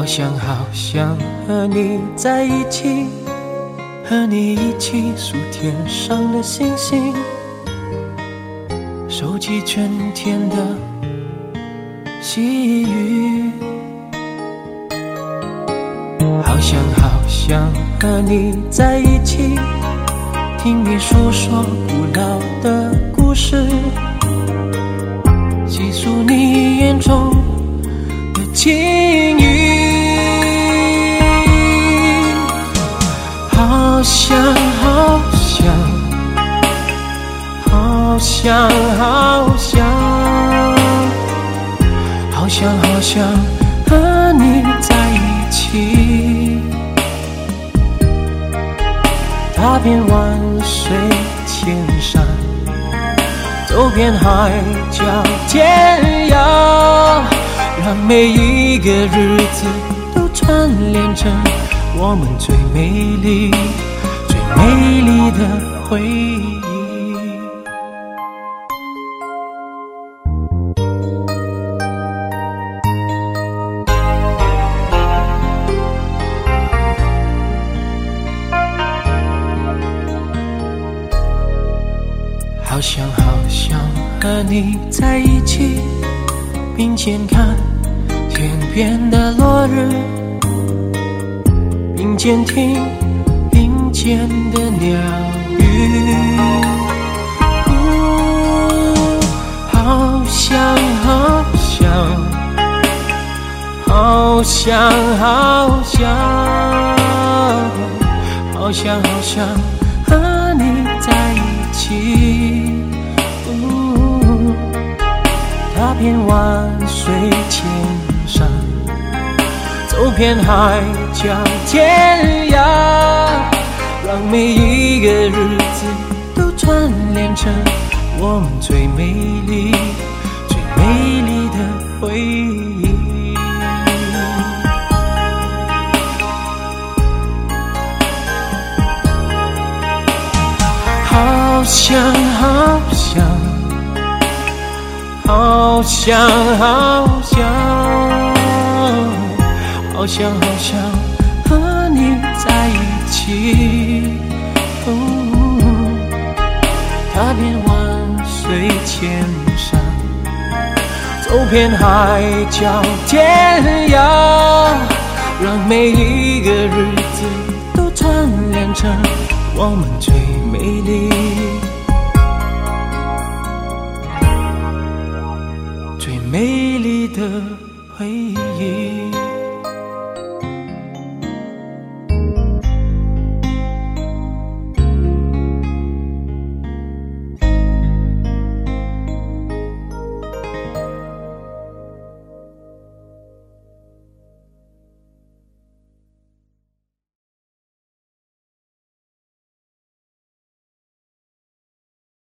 好想好想和你在一起，和你一起数天上的星星，收集春天的细雨。好想好想和你在一起，听你诉说古老的故事，细数你眼中的情意想好想，好想好想，好想好想和你在一起。踏遍万水千山，走遍海角天涯，让每一个日子都串联成我们最美丽、美丽的回忆。好想好想和你在一起，并肩看天边的落日，并肩听间的鸟语。呜好想好想，好想好想，好想好想和你在一起。呜踏遍万水千山，走遍海角天涯，让每一个日子都串联成我们最美丽、最美丽的回忆。好想好想，好想好想，好想好想和你在一起。走遍海角天涯，让每一个日子都串联成我们最美丽、最美丽的回忆。